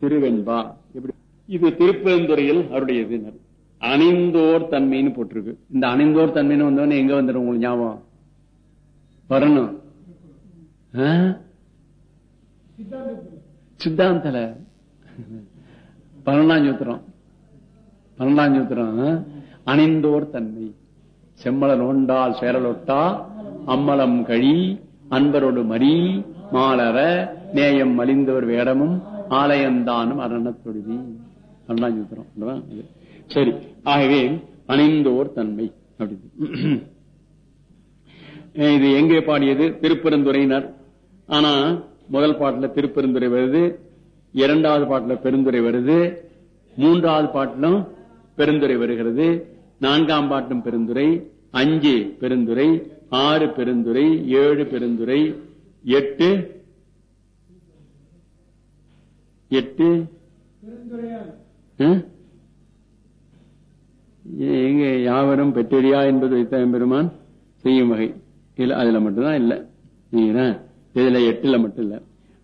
திருவெண்பா. எப்படி? இது திருப்பெருந்துறையில் அவருடையது அணிந்தோர் தன்மைன்னு போட்டிருக்கு. இந்த அணிந்தோர் தன்மைன்னு வந்தோடனே எங்க வந்துடும் உங்களுக்கு ஞாபகம்? வரணும் சித்தாந்தல. பன்னெண்டாம் சூத்திரம். பன்னெண்டாம் சூத்திரம். அணிந்தோர் தன்மை. செம்மலன் ஒண்டால் சேரலொட்டா அம்மலம் கழி அன்பரோடு மறி மாலர நேயம் மலிந்தவர் வேடமும் ஆலயந்தானும் அரணத்தொடுதி பன்னெண்டாம் சரி. ஆகவே அணிந்தோர் தன்மை அப்படி இது எங்கே பாடியது? திருப்பெருந்துறையினர். ஆனா முதல் பாட்டுல திருப்பெருந்துறை வருது. இரண்டாவது பாட்டுல பெருந்துறை வருது. மூன்றாவது பாட்டிலும் பெருந்துறை வருகிறது. நான்காம் பாட்டும் பெருந்துறை. அஞ்சு பெருந்துறை. ஆறு பெருந்துறை. ஏழு பெருந்துறை. எட்டு எட்டு? எங்க? யாவரும் பெற்றெரியா என்பது வைத்த பெருமான்? செய்யும் வகை. இல்ல அதுல மட்டும்தான் இல்ல. நீங்க இதுல எட்டுல மட்டும் இல்ல.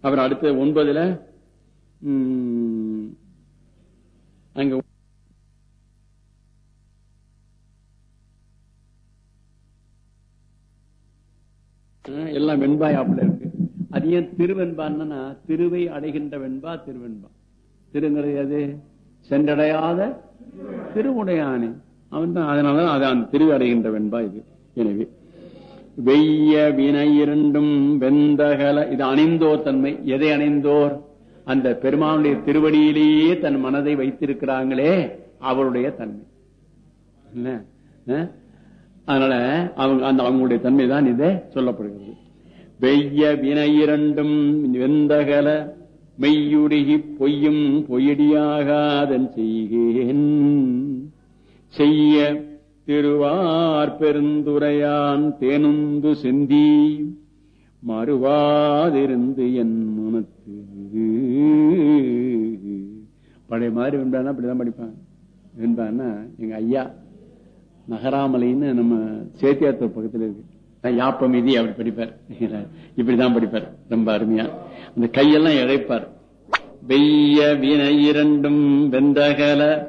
அப்புறம் அடுத்து ஒன்பதுல அங்க எல்லாம் வெண்பாயாப்புல இருக்கு. அது ஏன் திருவெண்பான்னா திருவை அடைகின்ற வெண்பா திருவெண்பா. திருங்கிறது அது சென்றடையாத திருவுடையானே. அவன் தான் அதனால அது அந்த திருவை அடைகின்ற வெண்பா இது. எனவே வெய்ய வினை இரண்டும் வெந்தகல இது அணிந்தோர் தன்மை. எதை அணிந்தோர்? அந்த பெருமானுடைய திருவடியிலேயே தன் மனதை வைத்திருக்கிறாங்களே அவருடைய தன்மை. அதனால அவங்க அந்த அவங்களுடைய தன்மை தான் இதை சொல்லப்படுகிறது. வெய்ய வினை இரண்டும் வெந்தகல மெய்யுருகி பொய்யும் பொய்யடியாகாதன் செய்கேன். செய்ய திருவார் பெருந்துரையான் தேனுந்து செந்தி மறுவாதிருந்து என் மனத்து. பழைய மாதிரி வெண்பானா அப்படிதான் படிப்பாங்க வென்றான்னா எங்க ஐயா நகராமலைன்னு நம்ம சேத்தியாத்தூர் பக்கத்துல இருக்கு. நான் யாப்பமிதி அப்படி படிப்பார். இப்படிதான் படிப்பார். ரொம்ப அருமையா. அந்த கையெல்லாம் இழைப்பார். வெய்ய வினை இரண்டும் வெந்தகல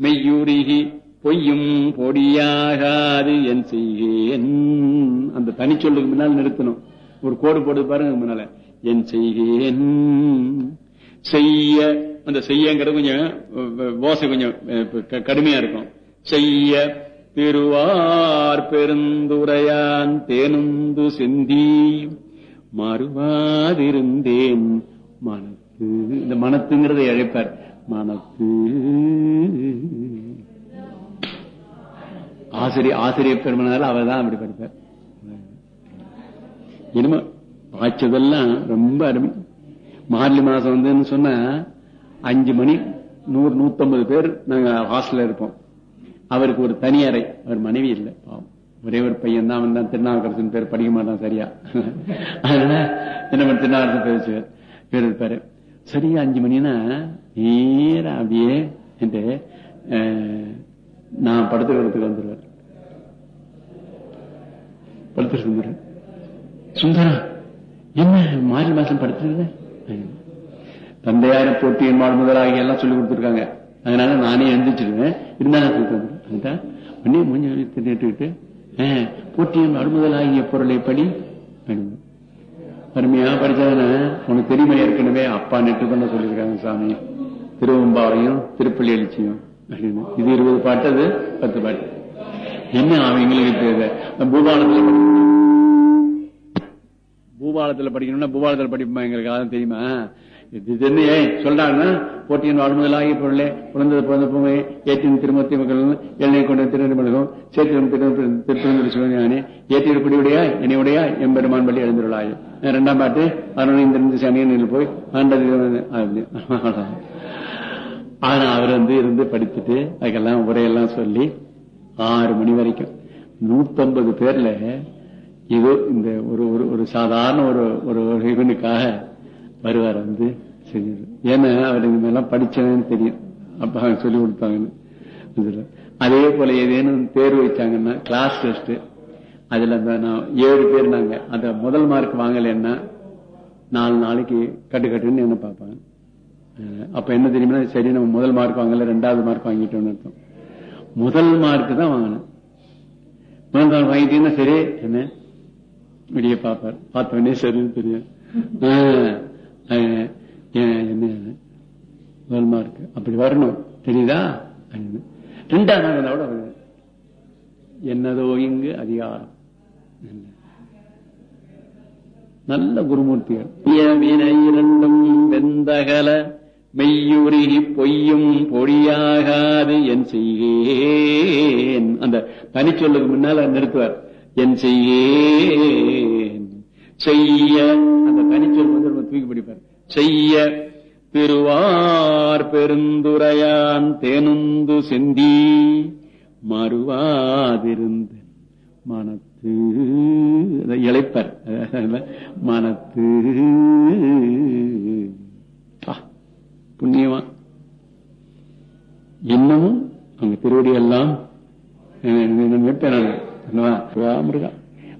மெய்யுருகி பொய்யும் பொடியாகாது என் செய்கேன் அந்த தனிச்சொல்லுக்கு முன்னால் நிறுத்தணும். ஒரு கோடு போடுது பாருங்க முன்னால. என் செய்கேன் செய்ய அந்த செய்யங்கிறது கொஞ்சம் ஓசை கொஞ்சம் க- கடுமையா இருக்கும். செய்ய திருவார் பெருந்துரையான் தேனுந்து செந்தி. மறுவாதிருந்தேன் மனத்து. இந்த மனத்துங்கிறதை அழைப்பார் மனத்து. ஆசிரியர் ஆசிரியர் பெருமனால அவர் தான் அப்படி படிப்பார். என்னமோ வாய்ச்சதெல்லாம் ரொம்ப அருமை. மார்லி மாசம் வந்துன்னு சொன்னா அஞ்சு மணி நூறு நூத்தம்பது பேர் நாங்க ஹாஸ்டல்ல இருப்போம். அவருக்கு ஒரு தனி அறை. அவர் மனைவி இல்லை பாவம். ஒரே ஒரு பையன் தான் அவன் தான் திருநாவுக்கரசன் பேர் படிக்க மாட்டான் சரியா. அதனால என்ன திருநாவுக்கரசன் பேர் வச்சுவார். பேர் இருப்பாரு. சரியா அஞ்சு மணினா நேர அப்படியே என்று நான் படுத்துக்கிறதுக்கு வந்துருவார். படுத்துட்டு வந்துடுறேன் சுந்தரா என்ன மாறி மாசம் படுத்துருந்த தந்தையார போட்டி என்பாள் முதலாகி எல்லாம் சொல்லி கொடுத்துருக்காங்க. அதனால நானே எழுந்திரிச்சிருவேன். இருந்தாலும் உடனே மூஞ்சி தின்னுட்டு போட்டியின் அடுமுதலாகிய பொருளை படி அருமையா படிச்சதானே உனக்கு தெரியுமா ஏற்கனவே அப்பா நெட்டு பண்ண சொல்லியிருக்காங்க சாமி. திருவம்பாவையும் திருப்பள்ளி எழுச்சியும் அப்படின்னு. இது இருபது பாட்டு அது பத்து பாட்டு. என்ன அவங்களுக்கு எங்களுக்கு பூபாலத்துல பூபாலத்தில் பூபாலத்துல படிக்கணும்னா பூபாலத்துல படிப்போமா எங்களுக்கு? அதான் தெரியுமா? இது சொல்றாங்கன்னா போட்டியின் வாழ்முதலாகி பொருளே குழந்தை பிறந்த பூமை ஏற்றின் திருமத்தி மக்கள் எண்ணெய் கொண்ட திருநெல்மலகம் சேத்திரம் திருப்பதி சிவஞானே ஏற்றிருப்படியுடைய என்னையுடைய எம்பெருமான் பள்ளி எழுந்துள்ளாய் இரண்டாம் பாட்டு அருணின் தெரிந்து சனியனில் போய் ஆண்டது ஆனா அவர் வந்து இருந்து படிச்சுட்டு அதுக்கெல்லாம் உரையெல்லாம் சொல்லி ஆறு மணி வரைக்கும். நூத்தம்பது பேர்ல இது இந்த ஒரு ஒரு ஒரு சாதாரண ஒரு ஒரு ஒரு இவனுக்காக வருவார் வந்து செஞ்சது ஏன்னா அவர் இந்த மாதிரிலாம் படிச்சதுன்னு தெரியும். அப்ப அவங்க சொல்லி கொடுத்தாங்கன்னு அதே போல ஏதேனும் தேர்வு வச்சாங்கன்னா கிளாஸ் டெஸ்ட் அதுல நான் ஏழு பேர் நாங்க அந்த முதல் மார்க் வாங்கலைன்னா நாலு நாளைக்கு கட்டு கட்டுன்னு என்ன பார்ப்பாங்க. அப்ப என்ன தெரியுமா? சரி நம்ம முதல் மார்க் வாங்கல ரெண்டாவது மார்க் வாங்கிட்டோம்னு அர்த்தம். முதல் மார்க் தான் வாங்கினேன் முதல் மார்க் வாங்கிட்டீங்கன்னா சரி என்ன? விடிய பார்ப்பார் பார்த்தவனே சரின்னு தெரியும். ஆஹ், என்ன இருக்கு? அப்படி வரணும். தெரியுதா? அப்படின்னு. ரெண்டாவது நாள் வந்தா கூட வருது. என்னதோ இங்கு அதிகாரம். நல்ல குருமூர்த்திகள். இரண்டும் வெந்தகல மெய்யுருகி பொய்யும் பொடியாகாது என் செய்யேன் அந்த பனிச்சொல்லுக்கு முன்னால நிறுத்துவார். என் செய்யேன் செய்ய அந்த தனிச்சொல் வந்து நம்ம தூக்கி பிடிப்பார் செய்ய திருவார் பெருந்துரையான் தேனுந்து செந்தி மறுவாதிருந்த மனத்து அதை இழைப்பர் மனத்து புண்ணியமா இன்னமும் அவங்க திருவடி எல்லாம் நினைப்பேன் நான். ராமருகா.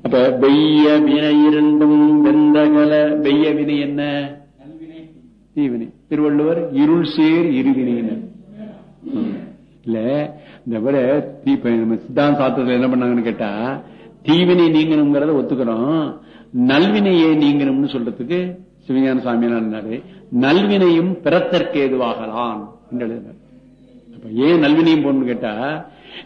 அப்ப வெய்ய வினை இரண்டும் வெந்தகல வெய்ய வினை என்ன? தீவினை. திருவள்ளுவர் இருள் சேர் இருவினையினர் இல்ல இந்த விட தீ நம்ம சித்தாந்த சாத்திரத்துல என்ன பண்ணாங்கன்னு கேட்டா தீவினை நீங்கணுங்கிறத ஒத்துக்கிறோம். நல்வினையே நீங்கணும்னு சொல்றதுக்கு சிவஞான சாமியானாரு நல்வினையும் பிறத்தற்கு ஏதுவாகலாம் என்று எழுதினார். அப்ப ஏன் நல்வினையும் போகணும்னு கேட்டா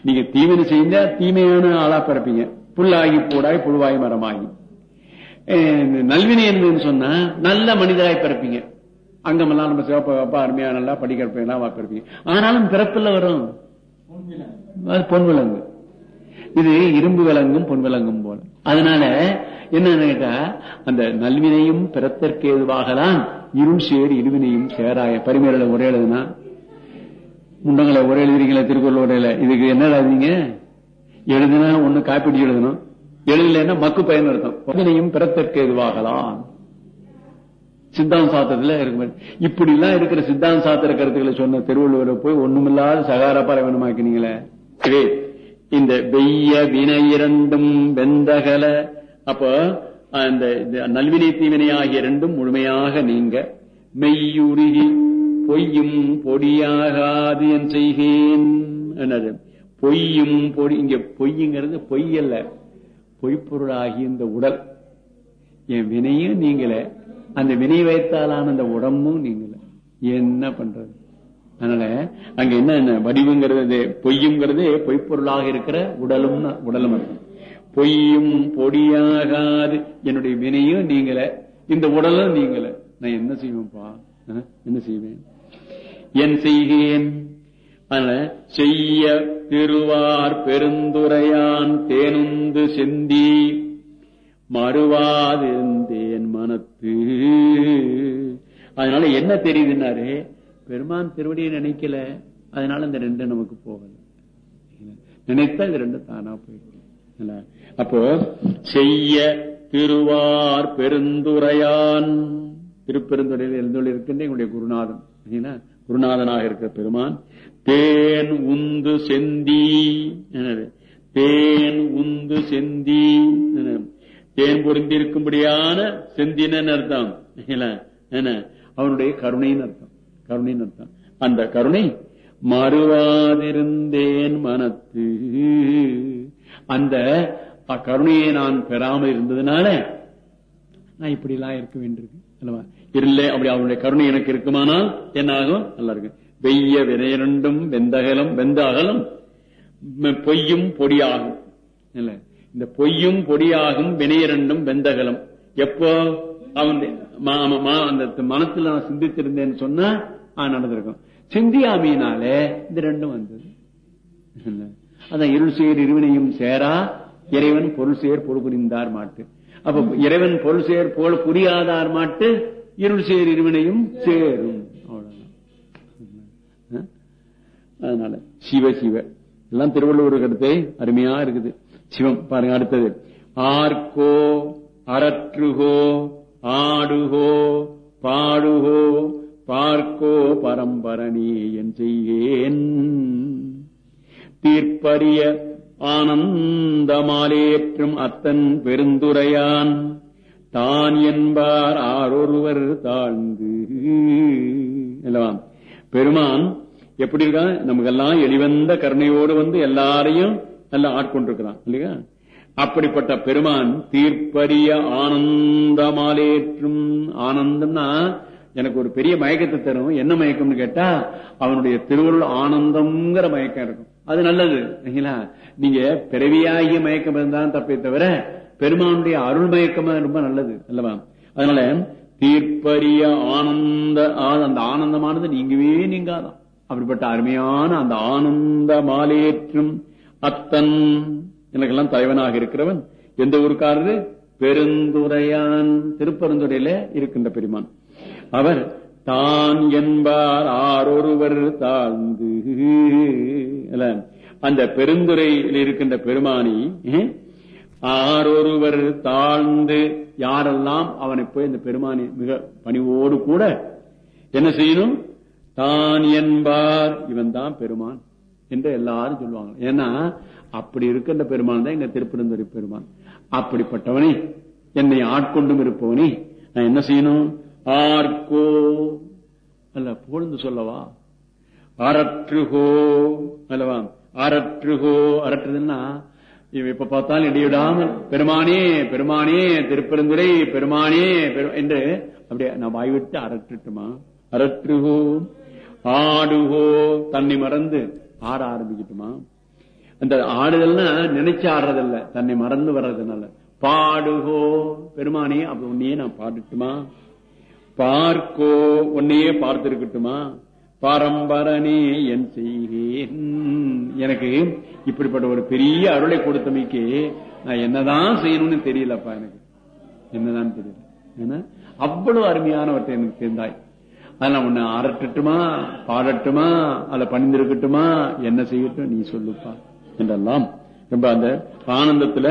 நீங்க தீவினை செஞ்சா தீமையான ஆளா பிறப்பீங்க. புல்லாகி பூடாய் புழுவாய் மரமாகி. நல்வினை என்பது சொன்னா நல்ல மனிதராய் பிறப்பீங்க. அங்கமெல்லாம் நம்ம சிவப்பா அப்பா அருமையா நல்லா படிக்கிறப்பா பிறப்பீங்க. ஆனாலும் பிறப்பில் வரும். பொன் விலங்கு. இது இரும்பு விலங்கும் பொன் விலங்கும் போல. அதனால என்னன்னு கேட்டா அந்த நல்வினையும் பிறத்தற்கு ஏதுவாகலாம் இருள் சேர் இருவினையும் சேராய. பரிமையில ஒரே எழுதுனா முண்டங்களை ஒரே எழுதுறீங்களா திருக்குறள் ஒரே இதுக்கு என்ன எழுதுங்க எழுதுனா ஒண்ணு காப்பீடு எழுதணும். எழுதலைன்னா மக்கு பயன் அர்த்தம். பதினையும் பிறத்தற்கு எதுவாகலாம்? சித்தாந்த சாத்திரத்துல இருக்கு இப்படி எல்லாம் இருக்கிற சித்தாந்த சாத்திர கருத்துக்களை சொன்ன திருவள்ளுவரை போய் ஒண்ணுமில்லாத சகார பரவனமாக்கினீங்களே எனவே இந்த வெய்ய வினை இரண்டும் வெந்தகல. அப்போ அந்த நல்வினை தீவினை ஆகிய இரண்டும் முழுமையாக நீங்க மெய்யுருகி பொய்யும் பொடியாகாது என் செய்கேன். என்னது? பொய்யும் பொடி இங்க பொய்யுங்கிறது பொய் அல்ல. பொய்ப்பொருளாகி இந்த உடல். என் வினையும் நீங்கள அந்த வினை வைத்தாலான அந்த உடம்பும் நீங்கள என்ன பண்றது? அதனால அங்க என்ன என்ன வடிவுங்கிறது? இது பொய்யுங்கிறது பொய்ப்பொருளாக இருக்கிற உடலும் உடலும் பொய்யும் பொடியாகாது. என்னுடைய வினையும் நீங்கள இந்த உடலும் நீங்கள நான் என்ன செய்வேன்ப்பா? அஹ், என்ன செய்வேன்? என் செய்கிறேன். செய்ய திருவார் பெருந்துரையான் தேனுந்து செந்தி. மறுவாதிருந்தேன் மனத்து. அதனால என்ன தெரியுதுன்னாரு? பெருமான் திருவடியை நினைக்கல. அதனால இந்த ரெண்டு நமக்கு போகல. நினைத்தா இது ரெண்டு தானா போயிடும். அப்போ செய்ய திருவார் பெருந்துரையான். திருப்பெருந்துறையில் எழுந்தொழி இருக்கின்ற எங்களுடைய குருநாதன். குருநாதனாக இருக்கிற பெருமான். தேன் உந்து செந்தி. தேன் உந்து செந்தி. தேன் பொருந்திருக்கும்படியான செந்தினன்னு அர்த்தம். என்ன? அவனுடைய கருணைன்னு அர்த்தம். கருணைன்னு அர்த்தம். அந்த கருணை மறுவாதிருந்தேன் மனத்து. அந்த கருணையை நான் பெறாமல் இருந்ததுனால நான் இப்படி எல்லாம் இருக்க வேண்டியிருக்கு அல்லவா? இல்லை அப்படி அவனுடைய கருணை எனக்கு இருக்குமானால் என்ன ஆகும் நல்லா இருக்கு. வெய்ய வினையரண்டும் வெந்தகலம் வெந்த அகலம் பொய்யும் பொடியாகும். இல்ல இந்த பொய்யும் பொடியாகும் வினையரண்டும் வெந்தகலம். எப்போ அவன் மா- மா- அந்த மனத்துல நான் சிந்தித்திருந்தேன்னு சொன்னா ஆ, நடந்திருக்கும். சிந்தியாமையினாலே இந்த ரெண்டும் வந்தது. அதான் இருள் சேர் இருவினையும் சேரா இறைவன் பொருள் சேர் பொருள் புரிந்தார் மாட்டு. அப்ப இறைவன் பொருள் சேர் போல புரியாதார் மாட்டு இருள் சேர் இருவினையும் சேரும். அதனால சிவ சிவ. எல்லாம் திருவள்ளுவர் கருத்தை அருமையா இருக்குது. சிவம் பாருங்க அடுத்தது. ஆர்கோ அரற்றுகோ ஆடுகோ பாடுகோ பார்க்கோ பரம்பரணி என் செய்கேன். தீர்ப்பரிய ஆனந்தமாலேற்றும் அத்தன் பெருந்துரையான். தானி என்பார் ஆரொருவர் தாழ்ந்து. பெருமான் எப்படி இருக்கான்? நமக்கெல்லாம் எளிவந்த கருணையோடு வந்து எல்லாரையும் நல்லா ஆட்கொண்டிருக்கிறான் இல்லையா? அப்படிப்பட்ட பெருமான் தீர்ப்பரிய ஆனந்தமாலேற்றும். ஆனந்தம்னா எனக்கு ஒரு பெரிய மயக்கத்தை தரும். என்ன மயக்கம்னு கேட்டா அவனுடைய திருவருள் ஆனந்தம்ங்கிற மயக்கம் இருக்கும். அது நல்லது இல்லைங்களா? நீங்க பிறவியாகிய மயக்கம் இருந்தாலும் தப்பே தவிர பெருமானுடைய அருள் மயக்கமா ரொம்ப நல்லது அல்லவா? அதனால தீர்ப்பரிய ஆனந்த அந்த ஆனந்தமானது நீங்கவே நீங்காதான். அப்படிப்பட்ட அருமையான அந்த ஆனந்த மாலேற்றும் அத்தன். எனக்கெல்லாம் தலைவனாக இருக்கிறவன். எந்த ஊருக்காரரு? பெருந்துரையான் திருப்பெருந்துறையில இருக்கின்ற பெருமான். அவர் தான் என்பார் ஆரொருவர் தாழ்ந்து. அந்த பெருந்துறையில் இருக்கின்ற பெருமானி ஆரொருவர் தாழ்ந்து. யாரெல்லாம் அவனை போய் இந்த பெருமானி மிக பணிவோடு கூட என்ன செய்யணும்? தான் என்பார். இவன் தான் பெருமான் என்று எல்லாரும் சொல்லுவாங்க. ஏன்னா அப்படி இருக்கின்ற பெருமான் தான் எங்க திருப்பெருந்துறை பெருமான். அப்படிப்பட்டவனே என்னை ஆட்கொண்டும் இருப்பவனே நான் என்ன செய்யணும்? ஆர்கோ அல்ல புகழ்ந்து சொல்லவா? அரற்றுகோ. அல்லவா? அரற்றுகோ. அரற்றுதுன்னா இவன் இப்ப பார்த்தாலும் இடையிடாமல் பெருமானே பெருமானே திருப்பெருந்துரை பெருமானே பெரு- என்று அப்படியே நான் வாய்விட்டு அரட்டுட்டுமா அரற்றுகோ. ஆடுகோ தன்னை மறந்து ஆட ஆரம்பிக்கட்டுமா? அந்த ஆடுதல்னா நினைச்சு ஆடுறதில்ல தன்னை மறந்து வர்றதுனால. பாடுகோ பெருமானே அப்ப உன்னையே நான் பாடட்டுமா? பார்க்கோ உன்னையே பார்த்திருக்கட்டுமா? பரம்பரனே என் செய்கிறேன் எனக்கு இப்படிப்பட்ட ஒரு பெரிய அருளை கொடுத்தமைக்கு நான் என்னதான் செய்யணும்னு தெரியலப்பா எனக்கு. என்னதான் தெரியல. ஏன்னா அவ்வளவு அருமையானவற்றை எனக்கு தெரிந்தாய் அதெல்லாம் உன்னை அரட்டட்டுமா பாடட்டுமா அல்ல பணிந்திருக்கட்டுமா என்ன செய்யட்டும் நீ சொல்லுப்பா என்றெல்லாம். ரொம்ப அந்த ஆனந்தத்துல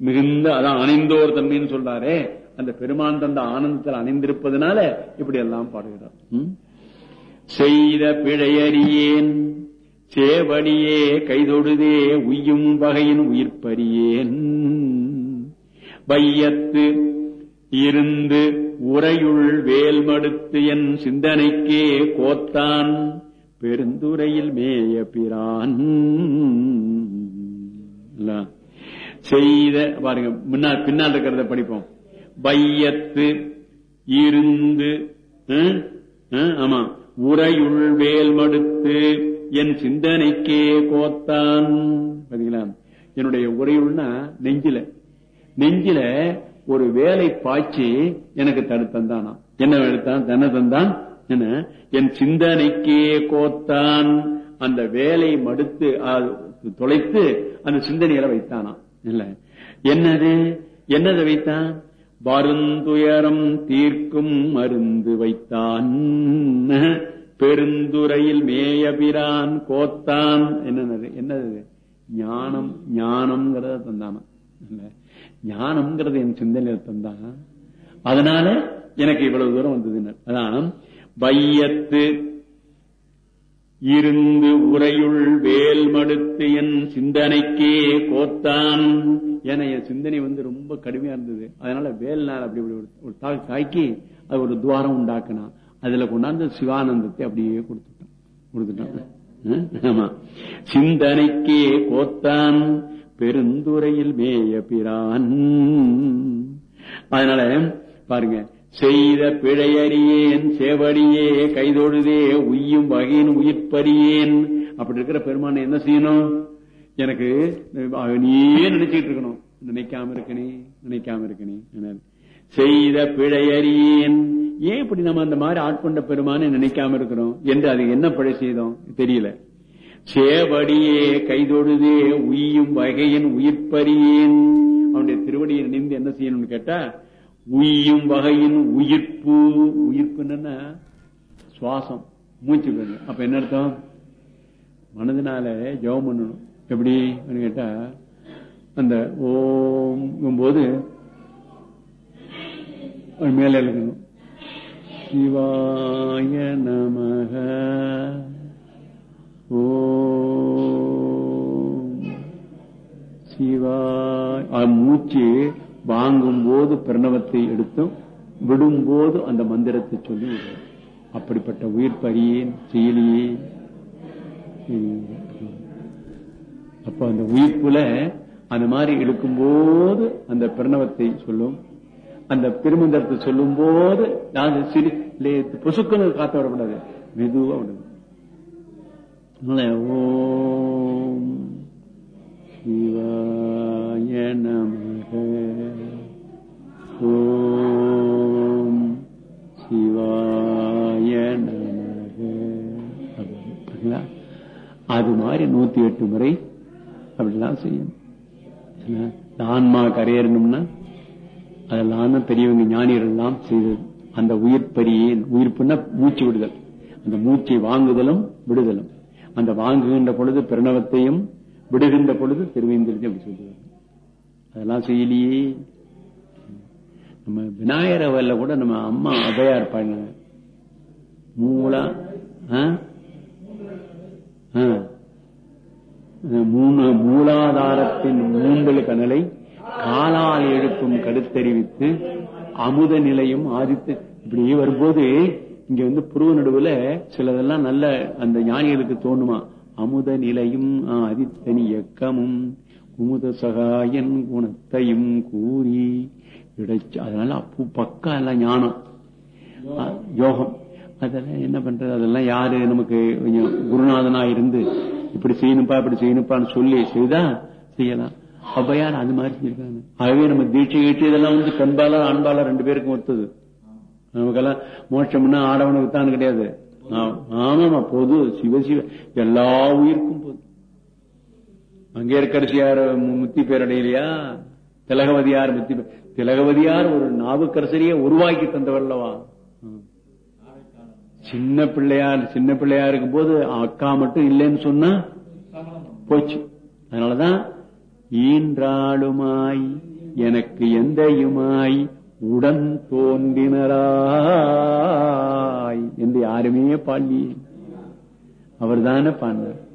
மிகுந்த அதான் அணிந்தோர் தன்மைன்னு சொல்றாரே அந்த பெருமான் தந்த ஆனந்தத்தில் அணிந்திருப்பதனால இப்படி எல்லாம் பாடுகிறார் செய்த பிழையறியேன் சேவடியே கைதொடுதே உய்யும் வகையின் உயிர்ப்பறியேன். வையத்து இருந்து உரையுள் வேல்மடுத்து என் சிந்தனைக்கே கோத்தான். பெருந்துரையில் மேய பிரான். செய்த பாருங்க முன்னால் பின்னால் இருக்கிறத படிப்போம். பையத்து இருந்து ஆமா. உரையுள் வேல்மடுத்து என் சிந்தனைக்கே கோத்தான். பாத்தீங்களா? என்னுடைய உரையுள்னா நெஞ்சில. நெஞ்சில ஒரு வேலை பாய்ச்சி எனக்கு தடுத்தந்தானா என்ன எடுத்தான்? தன்னை தந்தான். என்ன? என் சிந்தனைக்கே கோத்தான். அந்த வேலை மடுத்து அது தொலைத்து அந்த சிந்தனையில வைத்தானா இல்ல. என்னது? என்னதை வைத்தான்? வருந்துயரம் தீர்க்கும் மருந்து வைத்தான். பெருந்துறையில் மேயபிரான் கோத்தான். என்னது? என்னது? ஞானம் ஞானம்ங்கிறத தந்தானா இல்ல. ஞானம்ங்கிறது என் சிந்தனையில் தந்தான் அதனால எனக்கு இவ்வளவு தூரம் வந்தது அதான் வையத்து இருந்து உரையுள் வேல் மடுத்து என் சிந்தனைக்கே கோத்தான் ஏன்னா என் சிந்தனை வந்து ரொம்ப கடுமையா இருந்தது. அதனால வேல் நாள் அப்படி இப்படி ஒரு- தாய் தாக்கி அது ஒரு துவாரம் உண்டாக்கினான் அதுல கொண்டாந்து சிவானந்தத்தை அப்படியே கொடுத்துட்டான். கொடுத்துட்டான். ஆமா. சிந்தனைக்கே கோத்தான் பெருந்துறையில் மேய பிரான். அதனால பாருங்க செய்த பிழையறியேன் சேவடியே கைதொழுதே உய்யும் வகையின் உயிர்ப்பறியேன். அப்படி இருக்கிற பெருமானை என்ன செய்யணும்? எனக்கு நீயே நினைச்சிட்டு இருக்கணும். நினைக்காம இருக்கனே நினைக்காம இருக்கனே செய்த பிழையறியேன். ஏன் இப்படி நம்ம அந்த மாதிரி ஆட்கொண்ட பெருமானை நினைக்காம இருக்கிறோம்? என்று அது என்ன பிழை செய்தோம்? தெரியல. சேவடியே கைதொழுதே உய்யும் வகையின் உயிர்ப்பறியேன். அவனுடைய திருவடியை நினைந்து என்ன செய்யணும்னு கேட்டா உய்யும் வகையின் உயிர்ப்பு. உயிர்ப்பு என்னன்னா சுவாசம் மூச்சு விடுறது. அப்ப என்ன அர்த்தம்? மனதினால ஜெபம் பண்ணணும். எப்படி? அப்படின்னு கேட்டா அந்த ஓம் போது மேல எழுதணும் சிவாய நமக. சிவாய். மூச்சு வாங்கும் போது பிரணவத்தை எடுத்தும் விடும்போது அந்த மந்திரத்தை சொல்லி அப்படிப்பட்ட உயிர் பரியேன் செயலியே. அப்ப அந்த உயிர்ப்புல அந்த மாதிரி இழுக்கும்போது அந்த பிரணவத்தை சொல்லும். அந்த பெருமந்திரத்தை சொல்லும் போது நான் சிறு பொசுக்கனு காத்த விடக்கூடாது மெதுவா விடுது ஓம் சிவாய நமக ஓம் சிவாய நமக அது மாதிரி நூத்தி எட்டு முறை அப்படிலாம் செய்யணும் ஆன்மா கரையறணும்னா அதெல்லாம் தான் பெரியவங்க ஞானியர்கள்லாம் செய்தது அந்த உயிர் பரியேன் உயிர்ப்புன்னா மூச்சு விடுதல் அந்த மூச்சை வாங்குதலும் விடுதலும். அந்த வாங்குகின்ற பொழுது பிரணவத்தையும் விடுகின்ற பொழுது திருவேந்திரத்தையும் அப்படி சொல்லுவாங்க. அதெல்லாம் செய்யலையே. நம்ம விநாயகர் அவல்ல கூட நம்ம அம்மா அபயா இருப்பாங்க. மூலா மூணு மூலாதாரத்தின் மூன்று கனலை காலால் எழுப்பும் கருத்தறிவித்து அமுத நிலையும் ஆதித்து இப்படி வரும்போது இங்க வந்து புருவ நடுவுல சிலதெல்லாம் நல்ல அந்த ஞானிகளுக்கு தோணுமா அமுத நிலையும் ஆதித்தனி இயக்கமும் குமுத சகாயன் குணத்தையும் கூறி இடைச்சு அதனால அப்பு பக்கா எல்லாம் ஞானம். யோகம்? அதெல்லாம் என்ன பண்றது? அதெல்லாம் யாரு நமக்கு கொஞ்சம் குருநாதனா இருந்து இப்படி செய்யணுப்பா இப்படி செய்யணுப்பான்னு சொல்லி செய்தா செய்யலாம். ஔவையார் அது மாதிரி செஞ்சிருக்காங்க. ஆகவே நம்ம தீட்சை கீட்சை இதெல்லாம் வந்து பெண்பாளர் ஆண்பாளர் ரெண்டு பேருக்கும் ஒத்துது. நமக்கெல்லாம் மோட்சம்னா ஆடவனுக்கு தான் கிடையாது. ஆமாமா பொது சிவசிவ எல்லா உயிருக்கும் பொது. அங்கே மு- முத்தி பேரடையிலையா திலகவதியார் முத்தி திலகவதியார் ஒரு நாவுக்கரசரியை உருவாக்கி தந்தவல்லவா சின்ன பிள்ளையார் சின்ன பிள்ளையா இருக்கும் போது அக்கா மட்டும் இல்லைன்னு சொன்னா போச்சு. அதனாலதான் ஈன்றாளுமாய் எனக்கு எந்தையுமாய் உடன் தோன்றினராய் என்று யாருமே பாடலையே அவர் தானே பாடினார்.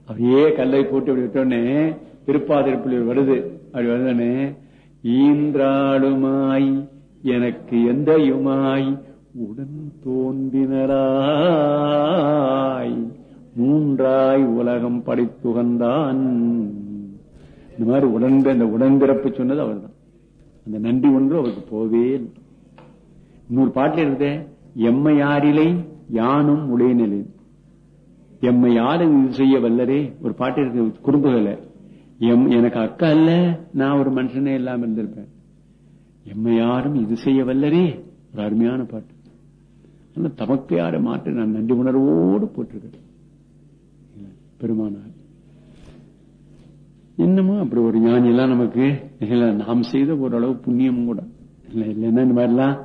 அப்படியே கல்லை போட்டு அப்படி விட்டோடனே திருப்பாதிருப்பில் வருது. அப்படி வருதனே ஈன்றாளுமாய் எனக்கு எந்தையுமாய் உடன் தோன்றினராய் மூன்றாய் உலகம் படைத்துகந்தான். இந்த மாதிரி உடன் அந்த உடன்பிறப்பு சொன்னது அவர்தான். அந்த நன்றி ஒன்று அவருக்கு போவே இன்னொரு பாட்டில் இருந்த எம்மையாரிலை யானும் உடையநிலை எம்மை யாரும் இது செய்ய வல்லரே? ஒரு பாட்டு இருக்கு குறும்புகள எம் எனக்கு அக்கா இல்ல நான் ஒரு மனுஷனே இல்லாம இருந்திருப்பேன். எம்மை யாரும் இது செய்ய வல்லரே? ஒரு அருமையான பாட்டு. ஆனா தமக்கு யாரை மாற்று நான் நன்றி உணர்வோடு போட்டிருக்கேன். பெருமானார் இன்னமும் அப்படி ஒரு ஞானி எல்லாம் நமக்கு நாம் செய்த ஓரளவு புண்ணியம் கூட. இல்ல இல்லைன்னா இந்த மாதிரிலாம்?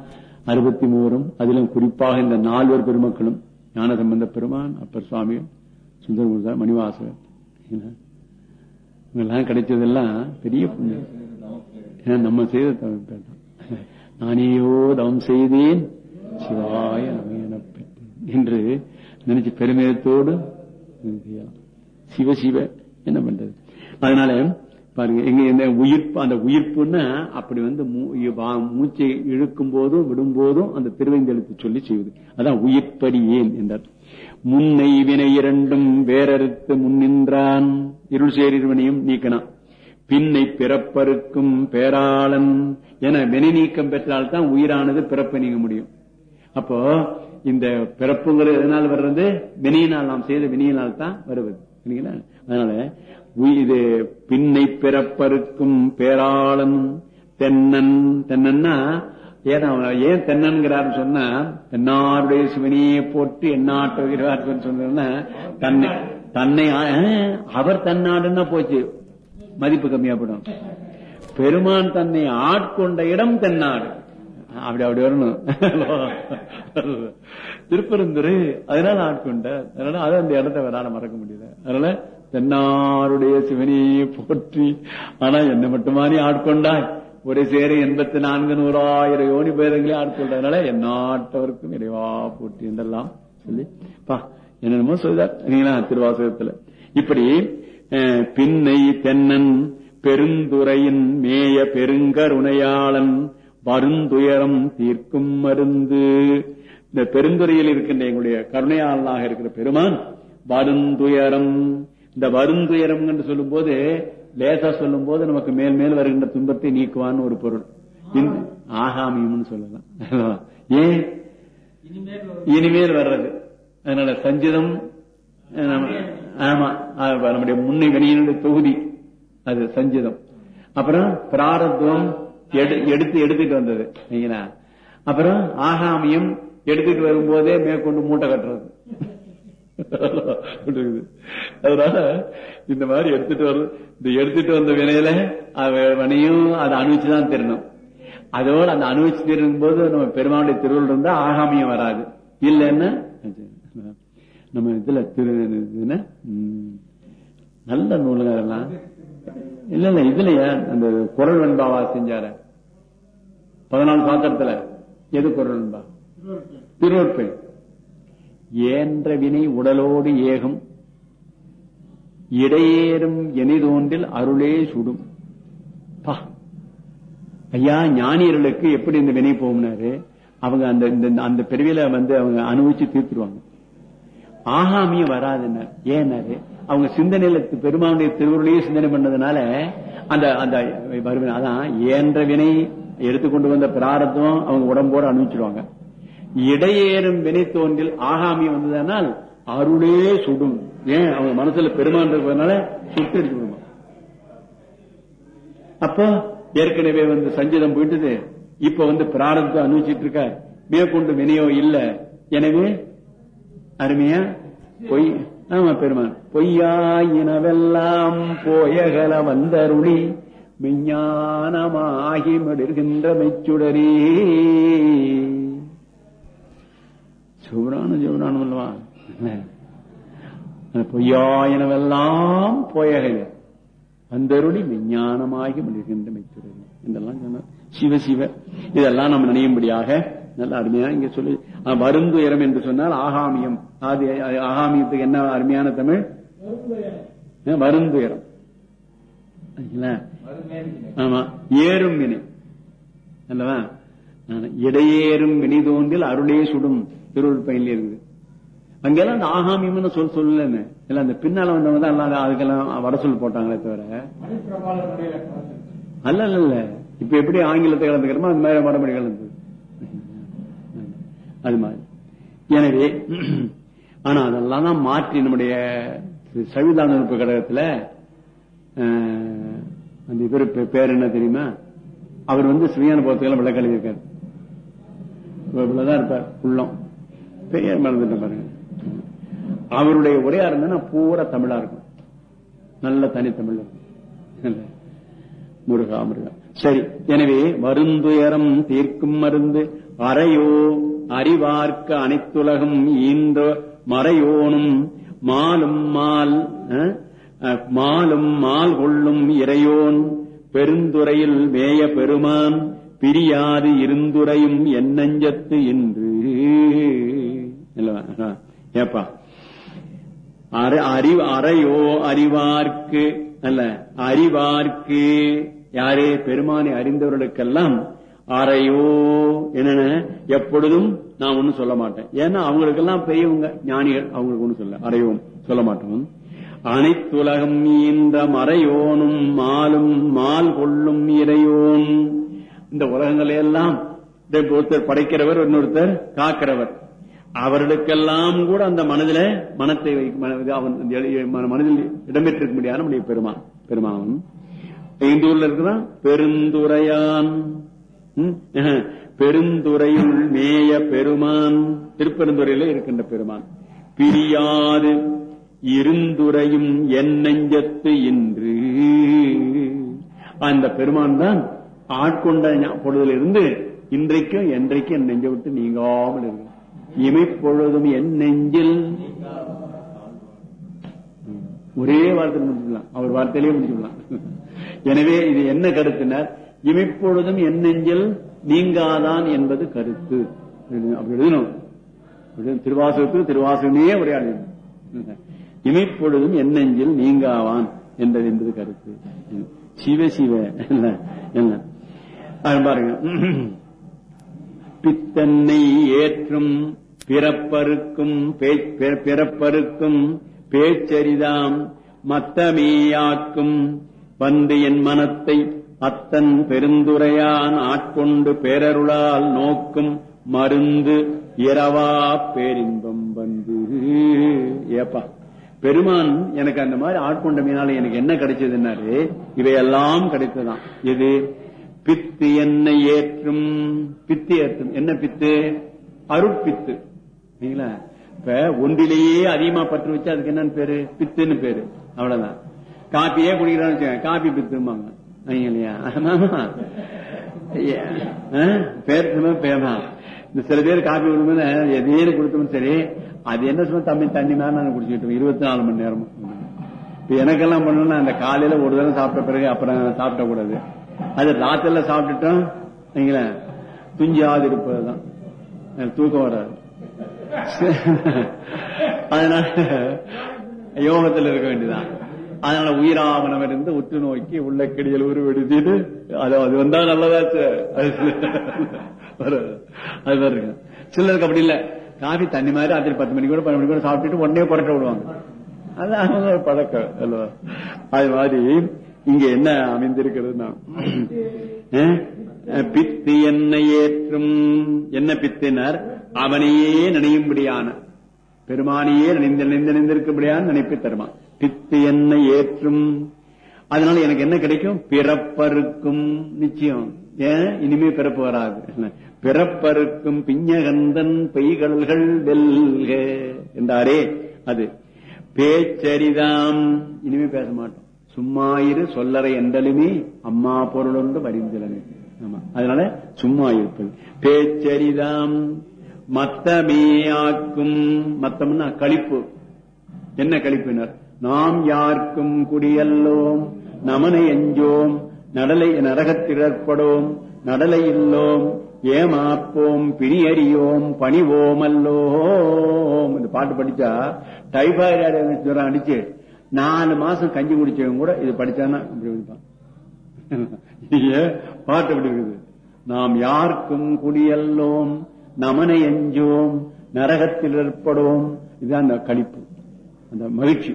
அறுபத்தி மூவரும் அதிலும் குறிப்பாக இந்த நால்வர் பெருமக்களும் ஞான சம்பந்த பெருமான் அப்பர் சுவாமிகள் சுந்தரமுருதா மணிவாசகர் இல்ல, இவங்கெல்லாம் கிடைச்சதெல்லாம் பெரிய புண்ணியம். ஏன்னா நம்ம செய்த தவறு நானேயோ தவம் செய்தேன். சிவாய நம பெற்றேன். என்று நினைச்சு பெருமிதத்தோடு சிவ சிவ என்ன பண்றது? அதனால பாருங்க எங்க இந்த உயிர்ப்பு அந்த உயிர்ப்புன்னா அப்படி வந்து மூ- வா- மூச்சை இழுக்கும் போதும் விடும் போதும் அந்த திருவைந்தெழுத்து சொல்லி செய்வது. அதான் உயிர்ப்படி ஏன் என்றார். முன்னை வினை இரண்டும் வேறறுத்து முன்னின்றான் இருள் சேரிவனையும் நீக்கணும் பின்னை பிறப்பருக்கும் பேராளன். என வினை நீக்கம் பெற்றால்தான் உயிரானது பிறப்பை நீங்க முடியும். அப்போ இந்த பிறப்புங்கிறது எதனால் வர்றது? வினையினால் நாம் செய்த வினையினால் தான் வருவது. சரிங்களா? அதனால இது பின்னை பிறப்பருக்கும் பேராளன் தென்னன். தென்னன்னா ஏன் அவன் ஏன் தென்னன்கிறார் சொன்னா தென்னாருடைய சிவனையே போட்டு என்னாட்டுகிறார் சொன்னா தன்னை தன்னை அவர் தன்னாடுன்னா போச்சு. மதிப்பு கம்மியாப்படும் பெருமான் தன்னை ஆட்கொண்ட இடம் தென்னாடு. அப்படி அப்படி வரணும். திருப்பெருந்துரு அதனால ஆட்கொண்ட அதனால அதை அந்த இடத்தை வரான மறக்க முடியல. அதனால தென்னாருடைய சிவனே போற்றி. ஆனா என்ன மட்டுமா நீ ஆட்கொண்டாய்? ஒரு சேர எண்பத்தி நான்கு நூறாயிரம் யோனி பேதங்களே ஆட்கொண்டதுனால எந்நாட்டவருக்கும் இறைவா போற்றி என்றெல்லாம் சொல்லி. பா என்னென்னமோ சொல்றார். நீங்களா திருவாசகத்துல. இப்படி அஹ், பின்னை தென்னன் பெருந்துறையின் மேய பெருங்கருணையாளன் வருந்துயரம் தீர்க்கும் மருந்து. இந்த பெருந்துறையில் இருக்கின்ற எங்களுடைய கருணையாளனாக இருக்கிற பெருமான் வருந்துயரம் இந்த வருந்துயரம் என்று சொல்லும் போது லேசா சொல்லும் போது நமக்கு மேல் மேல் வருகின்ற துன்பத்தை நீக்குவான்னு ஒரு பொருள். இந்த- ஆகாமியம்னு சொல்லலாம். ஏன்? இனிமேல் வர்றது. அதனால சஞ்சிதம் ஆமா நம்முடைய முன்னை வெளியினுடைய தொகுதி. அது சஞ்சிதம். அப்புறம் பிராரத்துவம் எடு- எடுத்து எடுத்துட்டு வந்தது. அப்புறம் ஆகாமியம் எடுத்துட்டு வரும்போதே மேற்கொண்டு மூட்டை கட்டுறது. அதனால இந்த மாதிரி எடுத்துட்டு வர இந்த எடுத்துட்டு வந்த வினையில மணியும் அதை அனுபவிச்சுதான் தெரியணும் அதோட அந்த அனுபவிச்சு தெரியும் போது நம்ம பெருமானுடைய திருவள்ளுவர் இருந்தா ஆகாமியம் வராது. இல்லைன்னா நம்ம இதுல திரு நல்ல நூலுங்க அதெல்லாம் இல்ல இல்ல இதுலயா அந்த குரல் வெண்பாவா செஞ்சார? பதினாலு பாத்திரத்துல எது குரல் வெண்பா? திருவற்பை ஏன்ற வினை உடலோடு ஏகம். இடையேறும் எனிதோன்றில் அருளே சுடும். பா. ஐயா ஞானியர்களுக்கு எப்படி இந்த வினை போகும்னாரு? அவங்க அந்த இந்த- அந்த பிரிவில வந்து அவங்க அனுபவிச்சு தீர்த்துருவாங்க. ஆகாமியும் வராதுன்னு. ஏன்னாரு? அவங்க சிந்தனையில பெருமானுடைய திருவுருளையே சிந்தனை பண்ணதுனால அந்த அந்த அதான் ஏன்ற வினை எடுத்துக்கொண்டு வந்த பிராரத்தம் அவங்க உடம்போட அனுபவிச்சிடுவாங்க இடையேறும் வினை தோன்றில் ஆகாமியம் வந்ததனால் அருளே சுடும். ஏன்? அவங்க மனசுல பெருமான் இருக்கிறதுனால சுட்டு அடிச்சு விடுமா? அப்போ ஏற்கனவே வந்து சஞ்சீதம் போயிட்டது. இப்ப வந்து பிராரத்தை அனுபவிச்சிட்டு இருக்க. மேற்கொண்டு வினையோ இல்ல. எனவே அருமையா பொய் ஆமா பெருமான். பொய்யாயினவெல்லாம் போயகல வந்தருளி விஞ்ஞானமாகி மடிர்கின்ற மெச்சுடரே. சிவரான சிவரானம் அல்லவா? அந்த பொய்யாயினவெல்லாம் போயகல வந்தருளி விஞ்ஞானமாகி மடிர்கின்ற மெச்சுடரே இதெல்லாம் சொன்னார் சிவ சிவ. இதெல்லாம் நம்ம நினையும்படியாக நல்ல அருமையா இங்க சொல்லி வருந்துயரம் என்று சொன்னால் ஆகாமியம். அது ஆகாமியத்துக்கு என்ன அருமையான தமிழ்? வருந்துயரம்? ஆமா ஏறும் வினை. அல்லவா? இடையேறும் வினை தோன்றில் அருளே சுடும். திருவள்ளுவர் பயில இருந்து. அங்கெல்லாம் அந்த ஆகாமியம்னு சொல் சொல்லலன்னு. இல்ல அந்த பின்னால வந்தவங்க தான் எல்லாம் அதுக்கெல்லாம் வட சொல் போட்டாங்களே தவிர. அல்ல இல்ல இல்ல இப்ப எப்படி ஆங்கிலத்தை கலந்துக்கிறோமோ அது மாதிரி வடமொழி கலந்து. அது மாதிரி. எனவே ஆனா அதெல்லாம் தான் மாற்றி நம்முடைய சவிதான உறுப்பு கடகத்துல அந்த இவர் பேர் என்ன தெரியுமா? அவர் வந்து சிவியான போகத்துக்கெல்லாம் விளக்கல் இவ்வளவுதான் இருப்பார் உள்ளம். பெரியார் மறந்துட்டேன் பாருங்க. அவருடைய உரையா இருந்தா பூரா தமிழா இருக்கும். நல்ல தனித்தமிழ் முருகா முருகா. சரி எனவே வருந்துயரம் தீர்க்கும் மருந்து அறையோ அறிவார்க்க அனைத்துலகம் ஈன்ற மறையோனும் மாலும் மால் மாலும் மால் கொள்ளும் இறையோன் பெருந்துறையில் மேய பெருமான் பிரியாது இருந்துரையும் என்னஞ்சத்து என்று இல்லவா? ஏப்பா. அற- அறிவு அறையோ அறிவார்க்கு அல்ல அறிவார்க்கு யாரே பெருமானை அறிந்தவர்களுக்கெல்லாம் அறையோ என்னென்ன எப்பொழுதும் நான் ஒன்னும் சொல்ல மாட்டேன். ஏன்னா அவங்களுக்கெல்லாம் பெரியவங்க ஞானிகள் அவங்களுக்கு ஒன்னும் சொல்ல அறையோம் சொல்ல மாட்டோம். அனைத்துலகம் இந்த மறையோனும் மாலும் மால் கொள்ளும் இறையோன். இந்த உலகங்களை எல்லாம் ஒருத்தர் படைக்கிறவர் இன்னொருத்தர் காக்கிறவர். அவர்களுக்கெல்லாம் கூட அந்த மனதில மனத்தை வைக்க- அவன் மனதில் இடம்பெற்றிருக்க முடியாது நம்முடைய பெருமான் பெருமான் ஐந்தூர்ல ஊர்ல இருக்கிறான் பெருந்துரையான் பெருந்துறையுள் மேய பெருமான். திருப்பெருந்துறையில இருக்கின்ற பெருமான். பிரியாது இருந்துரையும் என் நெஞ்சத்து இன்று. அந்த பெருமான் தான் ஆட்கொண்ட பொழுதிலிருந்து இன்றைக்கும் என்றைக்கும் என் நெஞ்ச விட்டு நீங்காமல் இருக்கு இமைப்பொழுதும் என் நெஞ்சில். ஒரே வார்த்தை முடிச்சுக்கலாம். அவர் வார்த்தையிலே முடிச்சுக்கலாம். எனவே இது என்ன கருத்துனர்? இமைப்பொழுதும் என் நெஞ்சில் நீங்காதான் என்பது கருத்து. அப்படி எழுதணும். திருவாசகத்துக்கு திருவாசகமே உரையாடி இமைப்பொழுதும் என் நெஞ்சில் நீங்காவான் என்பது என்பது கருத்து. சிவ சிவ. என்ன? பாருங்க. பித்தன்னை ஏற்றும் பிறப்பருக்கும் பிறப்பருக்கும் பேச்சரிதாம் மத்தமேயாக்கும் வந்து என் மனத்தை அத்தன் பெருந்துரையான் ஆட்கொண்டு பேரருளால் நோக்கும் மருந்து இரவா பேரின்பம் வந்து. ஏப்பா பெருமான் எனக்கு அந்த மாதிரி ஆட்கொண்ட மீனால எனக்கு என்ன கிடைச்சதுன்னாரு? இவையெல்லாம் கிடைத்ததான் இது பித்து என்னை ஏற்றும். பித்து ஏற்றும். என்ன பித்து? அருட்பித்து. சரிங்களா இப்ப ஒன்றிலேயே அதிகமா பற்று வச்சு அதுக்கு என்னன்னு பேரு? பித்துன்னு பேரு. அவ்வளவுதான். காப்பியே குடிக்கிறான்னு வச்சுக்கோங்க, காப்பி பித்துமாங்க இல்லையா? ஆமா. ஏ, பேமா இந்த சில பேர் காப்பி கொடுக்கும்போது எதையும் கொடுத்தோம் சரி அது என்ன சும்மா தம்பி தண்ணி மாதிரி நான் இருபத்தி நாலு மணி நேரமும். இப்ப எனக்கெல்லாம் பண்ணணும்னா அந்த காலையில ஒரு தடவை சாப்பிட்ட பிறகு அப்புறம் சாப்பிட கூடாது அது ராத்திரில சாப்பிட்டுட்டோம் வைங்களேன். துஞ்சாது இருப்பதுதான் எனக்கு தூக்கம் வராது. அதனால யோகத்தில் இருக்க வேண்டியதான் அதனால உயிராவணம் இருந்து உற்று நோக்கி உள்ள கிடியல் உருவெடுத்திட்டு அது அது வந்தா நல்லதாச்சு அது இருக்கு. சிலருக்கு அப்படி இல்ல. காஃபி தண்ணி மாதிரி ராத்திரி பத்து மணிக்கு கூட பன்னெண்டு மணிக்கு கூட சாப்பிட்டுட்டு உடனே புரட்ட விடுவாங்க. அது அவங்க ஒரு பழக்கம் அல்லவா அது மாதிரி இங்க என்ன அமைந்திருக்கிறதுனா பித்து என்ன ஏற்றும். என்ன பித்தினர்? அவனையே நினையும்படியான பெருமானையே நினைந்து நினைந்து நினைந்திருக்கும்படியான நினைப்பு தருமா பித்து என்ன ஏற்றும். அதனால எனக்கு என்ன கிடைக்கும்? பிறப்பருக்கும் நிச்சயம். ஏன்? இனிமே பிறப்பு வராது. பிறப்பருக்கும் பிஞ்சகந்தன் பெய்கடல்கள் வெல்க என்றாரே அது. பேச்சரிதாம். இனிமே பேச மாட்டோம். சும்மா இரு சொல்லறை என்றலுமே அம்மா பொருளொன்று வரிந்தலனே ஆமா. அதனால சும்மா இருப்பது. பேச்சரிதாம். மத்தமேயாக்கும். மத்தம்னா கழிப்பு என்ன கழிப்பினர் நாம் யாருக்கும் குடியல்லோம். நமனை எஞ்சோம். நடலை நரகத்திடற்படோம் நடலை இல்லோம். ஏமாப்போம். பிணியறியோம் பணிவோம் அல்லோம் இந்த பாட்டு படிச்சா டைபாய்டு ஜுரம் அடிச்சு நாலு மாசம் கஞ்சி குடிச்சவங்க கூட இது படிச்சானா அப்படி பாட்டு அப்படி இருக்குது? நாம் யாருக்கும் குடியல்லோம். நமனை எஞ்சோம் நரகத்தில் ஏற்படுவோம். இதுதான் அந்த கழிப்பு அந்த மகிழ்ச்சி.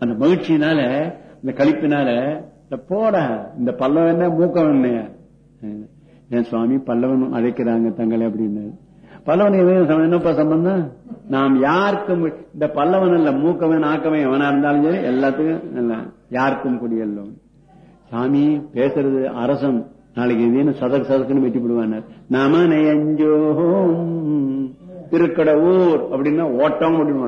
அந்த மகிழ்ச்சியினால இந்த கழிப்பினால இந்த போட இந்த பல்லவன் என்ன மூக்கம் என்ன? என் சுவாமி பல்லவன் அழைக்கிறாங்க தங்களை அப்படின்னு. பல்லவன் எதுவும் என்னப்பா சம்பந்தம்? நாம் யாருக்கும் இந்த பல்லவன் அல்ல மூக்கவன் ஆக்கவன் எவனா இருந்தாலும் சரி எல்லாத்துக்கும் யாருக்கும் குடியல்லவன் சாமி பேசுறது அரசன். நாளைக்கு இது சதக்கு சதக்குன்னு வெட்டி விடுவானார் நமனை நெஞ்சோம். திருக்கட ஊர் அப்படின்னா ஓட்டம் அப்படின்னு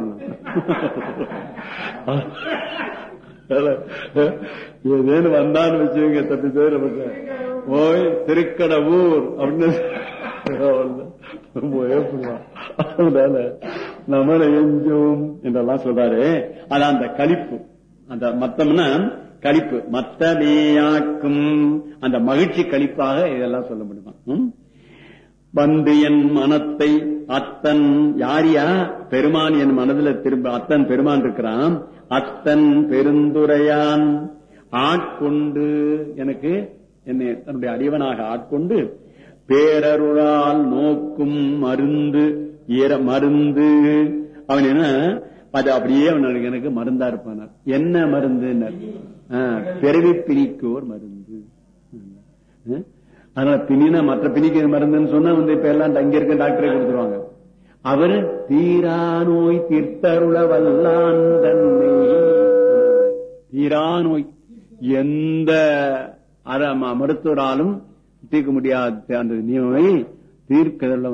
ஏதேன்னு வந்தான்னு வச்சுங்க தப்பி பேர் ஓய் திருக்கட ஊர் அப்படின்னு. ரொம்ப நெஞ்சோம் எஞ்சோம் என்றெல்லாம் சொல்றாரு. அதான் அந்த கழிப்பு அந்த மத்தம்னா கழிப்பு. மத்தமேயாக்கும் அந்த மகிழ்ச்சி கழிப்பாக இதெல்லாம் சொல்ல முடியுமா? ம்? வந்து என் மனத்தை அத்தன் யாரியா பெருமான் என் மனதுல திரும்ப அத்தன் பெருமான் இருக்கிறான். அத்தன் பெருந்துரையான். ஆட்கொண்டு எனக்கு என்னை தன்னுடைய அறிவனாக ஆட்கொண்டு பேரருளால் நோக்கும் மருந்து ஈர மருந்து. அவன் என்ன? அது அப்படியே அவன் எனக்கு மருந்தா இருப்பானார். என்ன மருந்து பிறவி பிணிக்கோர் மருந்து. அதனால பிணினா மற்ற பிணிக்கு மருந்துன்னு சொன்னா வந்து இப்ப எல்லாம் அங்க இருக்க டாக்டரே கொடுத்துருவாங்க. அவரு தீரா நோய் தீர்த்தருள வல்லான் தன்னை. தீரா நோய். எந்த அற- ம- மருத்துவராலும் தீர்க்க முடியாத அந்த நியமை தீர்க்கதல்ல